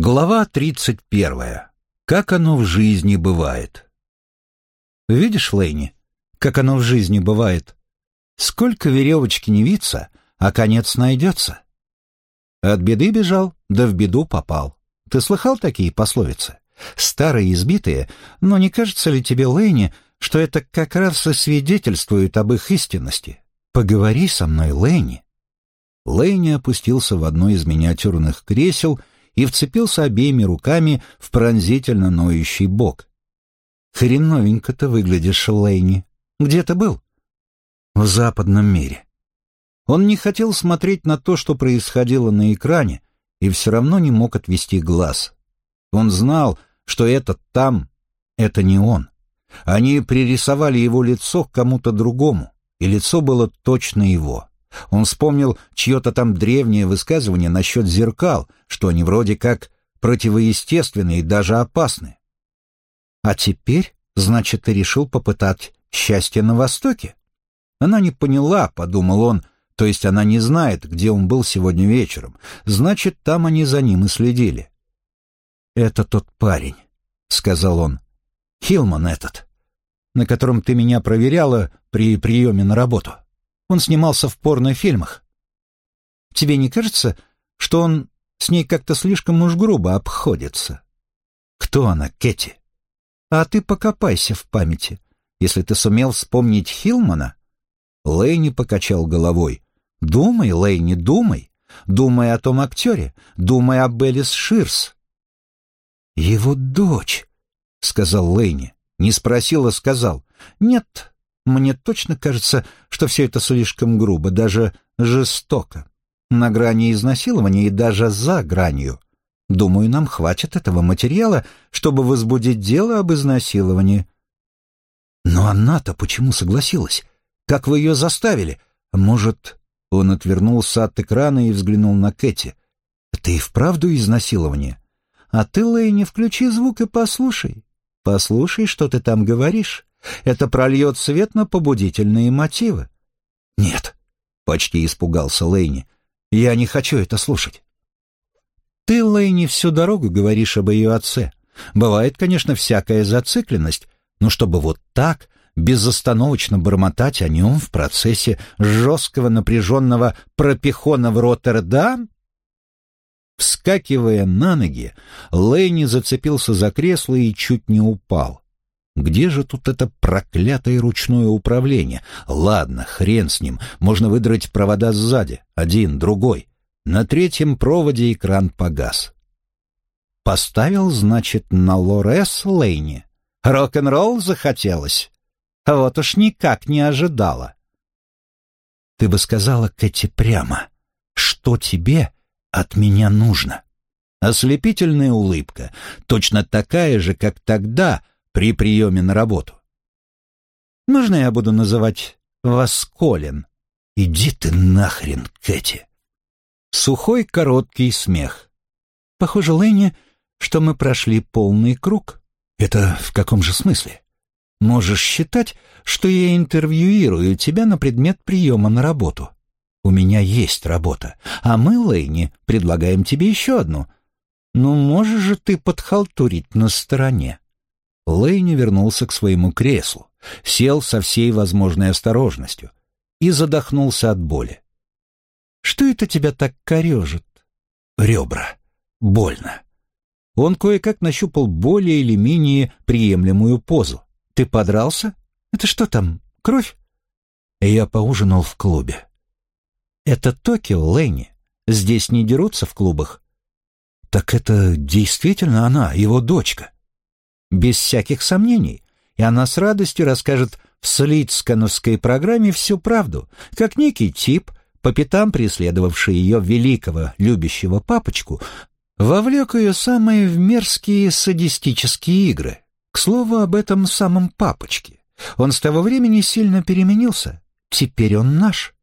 Глава тридцать первая. Как оно в жизни бывает. Видишь, Лейни, как оно в жизни бывает? Сколько веревочки не виться, а конец найдется. От беды бежал, да в беду попал. Ты слыхал такие пословицы? Старые, избитые, но не кажется ли тебе, Лейни, что это как раз и свидетельствует об их истинности? Поговори со мной, Лейни. Лейни опустился в одно из миниатюрных кресел и вцепился обеими руками в пронзительно ноющий бок. «Хреновенько ты выглядишь, Лейни. Где ты был?» «В западном мире». Он не хотел смотреть на то, что происходило на экране, и все равно не мог отвести глаз. Он знал, что этот там — это не он. Они пририсовали его лицо к кому-то другому, и лицо было точно его. Он вспомнил чье-то там древнее высказывание насчет зеркал, что они вроде как противоестественные и даже опасны. А теперь, значит, ты решил попытать счастье на Востоке? Она не поняла, подумал он, то есть она не знает, где он был сегодня вечером. Значит, там они за ним и следили. «Это тот парень», — сказал он. «Хилман этот, на котором ты меня проверяла при приеме на работу». Он снимался в порнофильмах. Тебе не кажется, что он с ней как-то слишком уж грубо обходится? Кто она, Кэти? А ты покопайся в памяти. Если ты сумел вспомнить Хилмана... Лэйни покачал головой. Думай, Лэйни, думай. Думай о том актере. Думай об Элис Ширс. Его дочь, — сказал Лэйни. Не спросил, а сказал. Нет, мне точно кажется, что все это слишком грубо, даже жестоко. На грани изнасилования и даже за гранью. Думаю, нам хватит этого материала, чтобы возбудить дело об изнасиловании. Но она-то почему согласилась? Как вы ее заставили? Может, он отвернулся от экрана и взглянул на Кэти. Это и вправду изнасилование? А ты, Лэй, включи звук и послушай. Послушай, что ты там говоришь. Это прольет свет на побудительные мотивы. Нет, почти испугался Лейни. Я не хочу это слушать. Ты, Лейни, всю дорогу говоришь об ее отце. Бывает, конечно, всякая зацикленность, но чтобы вот так безостановочно бормотать о нем в процессе жесткого напряженного пропихона в Роттердам? Вскакивая на ноги, Лейни зацепился за кресло и чуть не упал. Где же тут это проклятое ручное управление? Ладно, хрен с ним, можно выдрать провода сзади, один, другой. На третьем проводе экран погас. Поставил, значит, на Лорес Лейни. Рок-н-ролл захотелось. Вот уж никак не ожидала. Ты бы сказала, Кэти, прямо, что тебе от меня нужно? Ослепительная улыбка, точно такая же, как тогда — при приеме на работу. Можно я буду называть вас Колин? Иди ты нахрен, Кэти. Сухой короткий смех. Похоже, Лэнни, что мы прошли полный круг. Это в каком же смысле? Можешь считать, что я интервьюирую тебя на предмет приема на работу. У меня есть работа, а мы, Лэйни, предлагаем тебе еще одну. Ну, можешь же ты подхалтурить на стороне. Лэйни вернулся к своему креслу, сел со всей возможной осторожностью и задохнулся от боли. «Что это тебя так корежит?» «Ребра. Больно». Он кое-как нащупал более или менее приемлемую позу. «Ты подрался? Это что там, кровь?» Я поужинал в клубе. «Это Токио, Лэйни. Здесь не дерутся в клубах». «Так это действительно она, его дочка» без всяких сомнений, и она с радостью расскажет в слицкановской программе всю правду, как некий тип, по пятам преследовавший ее великого, любящего папочку, вовлек ее самые в мерзкие садистические игры. К слову об этом самом папочке. Он с того времени сильно переменился. Теперь он наш.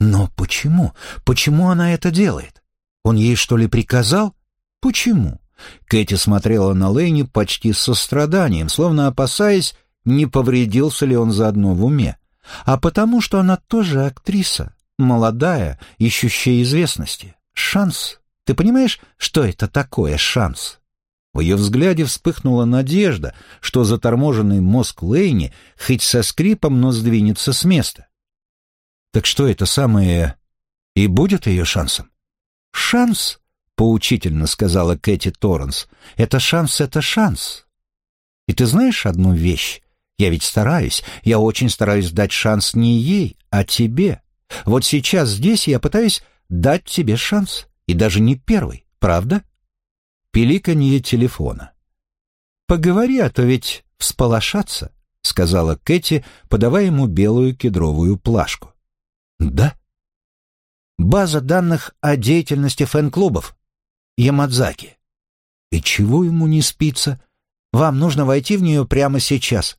Но почему? Почему она это делает? Он ей что ли приказал? Почему? Кэти смотрела на Лэйни почти с состраданием, словно опасаясь, не повредился ли он заодно в уме. А потому, что она тоже актриса, молодая, ищущая известности. Шанс, Ты понимаешь, что это такое шанс?» В ее взгляде вспыхнула надежда, что заторможенный мозг Лейни хоть со скрипом, но сдвинется с места. «Так что это самое и будет ее шансом?» «Шанс?» — поучительно сказала Кэти Торренс. «Это шанс, это шанс. И ты знаешь одну вещь? Я ведь стараюсь, я очень стараюсь дать шанс не ей, а тебе. Вот сейчас здесь я пытаюсь дать тебе шанс, и даже не первый, правда?» Пиликанье телефона. «Поговори, а то ведь всполошаться», — сказала Кэти, подавая ему белую кедровую плашку. «Да?» «База данных о деятельности фэн-клубов. Ямадзаки». «И чего ему не спится? Вам нужно войти в нее прямо сейчас.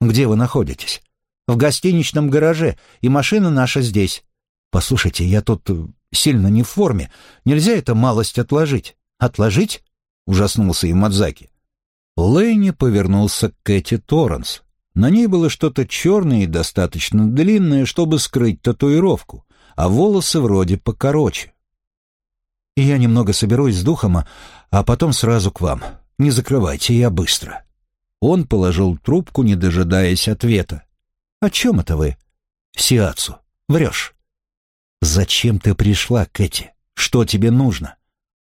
Где вы находитесь?» «В гостиничном гараже, и машина наша здесь». «Послушайте, я тут э, сильно не в форме. Нельзя это малость отложить?» «Отложить?» — ужаснулся Ямадзаки. Лэйни повернулся к Кэти Торренс. На ней было что-то черное и достаточно длинное, чтобы скрыть татуировку, а волосы вроде покороче. И я немного соберусь с духом, а потом сразу к вам. Не закрывайте, я быстро. Он положил трубку, не дожидаясь ответа. «О чем это вы?» «Сиацу. Врешь». «Зачем ты пришла, Кэти? Что тебе нужно?»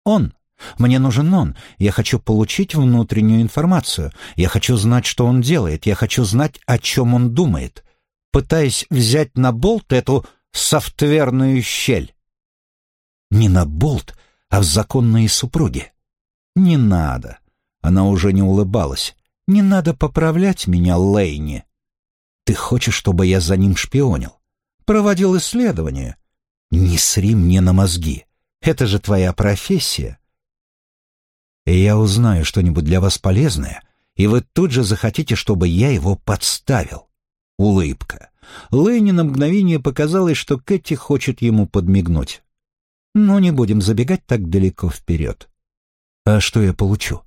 «Он. Мне нужен он. Я хочу получить внутреннюю информацию. Я хочу знать, что он делает. Я хочу знать, о чем он думает. Пытаясь взять на болт эту софтверную щель. Не на болт, а в законные супруги. Не надо. Она уже не улыбалась. Не надо поправлять меня, Лейни. Ты хочешь, чтобы я за ним шпионил? Проводил исследования. Не сри мне на мозги. Это же твоя профессия и я узнаю что-нибудь для вас полезное, и вы тут же захотите, чтобы я его подставил. Улыбка. Лэйни на мгновение показалось, что Кэти хочет ему подмигнуть. Но не будем забегать так далеко вперед. А что я получу?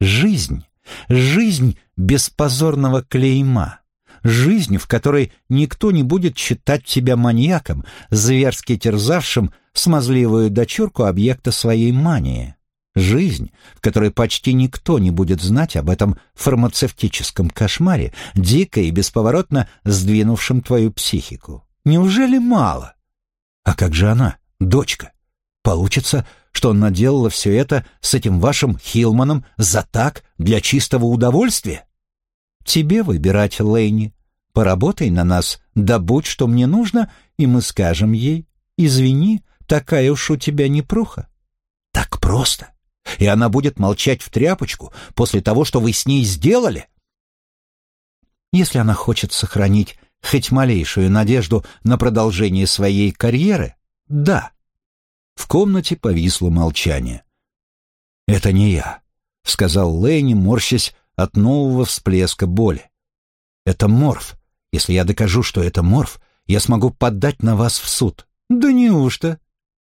Жизнь. Жизнь без позорного клейма. Жизнь, в которой никто не будет считать тебя маньяком, зверски терзавшим смазливую дочурку объекта своей мании. Жизнь, в которой почти никто не будет знать об этом фармацевтическом кошмаре, дико и бесповоротно сдвинувшем твою психику. Неужели мало? А как же она, дочка? Получится, что он наделала все это с этим вашим Хилманом за так, для чистого удовольствия? Тебе выбирать, Лейни. Поработай на нас, добудь, что мне нужно, и мы скажем ей, извини, такая уж у тебя непруха. Так просто и она будет молчать в тряпочку после того, что вы с ней сделали? Если она хочет сохранить хоть малейшую надежду на продолжение своей карьеры, да. В комнате повисло молчание. «Это не я», — сказал Лэйни, морщась от нового всплеска боли. «Это Морф. Если я докажу, что это Морф, я смогу подать на вас в суд». «Да неужто?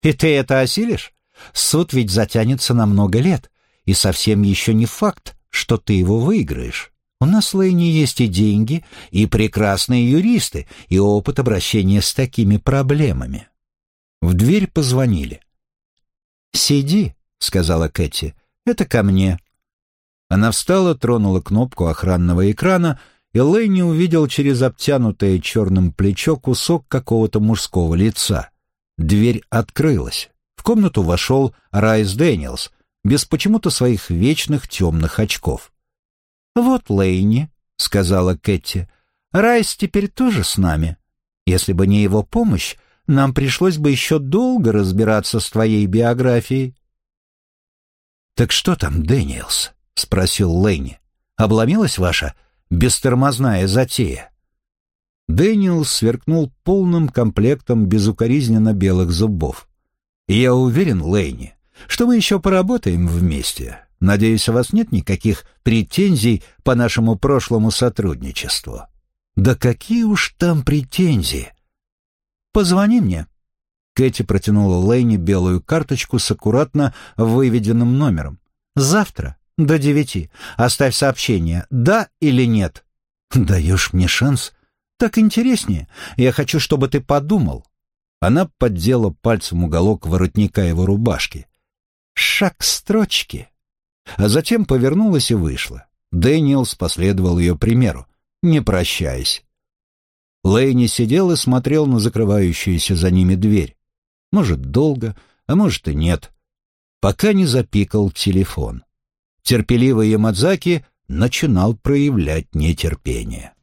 И ты это осилишь?» Суд ведь затянется на много лет, и совсем еще не факт, что ты его выиграешь. У нас в Лейне есть и деньги, и прекрасные юристы, и опыт обращения с такими проблемами. В дверь позвонили. «Сиди», — сказала Кэти, — «это ко мне». Она встала, тронула кнопку охранного экрана, и Лэйни увидел через обтянутое черным плечо кусок какого-то мужского лица. Дверь открылась. В комнату вошел Райс Дэниелс, без почему-то своих вечных темных очков. «Вот Лейни», — сказала Кэти, — «Райс теперь тоже с нами. Если бы не его помощь, нам пришлось бы еще долго разбираться с твоей биографией». «Так что там, Дэниелс?» — спросил Лейни. «Обломилась ваша бестормозная затея?» Дэниелс сверкнул полным комплектом безукоризненно белых зубов. Я уверен, Лейни, что мы еще поработаем вместе. Надеюсь, у вас нет никаких претензий по нашему прошлому сотрудничеству. Да какие уж там претензии? Позвони мне. Кэти протянула Лейни белую карточку с аккуратно выведенным номером. Завтра до девяти. Оставь сообщение, да или нет. Даешь мне шанс? Так интереснее. Я хочу, чтобы ты подумал. Она поддела пальцем уголок воротника его рубашки. шаг к строчке. А затем повернулась и вышла. Дэниелс последовал ее примеру, не прощаясь. Лэйни сидел и смотрел на закрывающуюся за ними дверь. Может, долго, а может и нет. Пока не запикал телефон. Терпеливый Ямадзаки начинал проявлять нетерпение.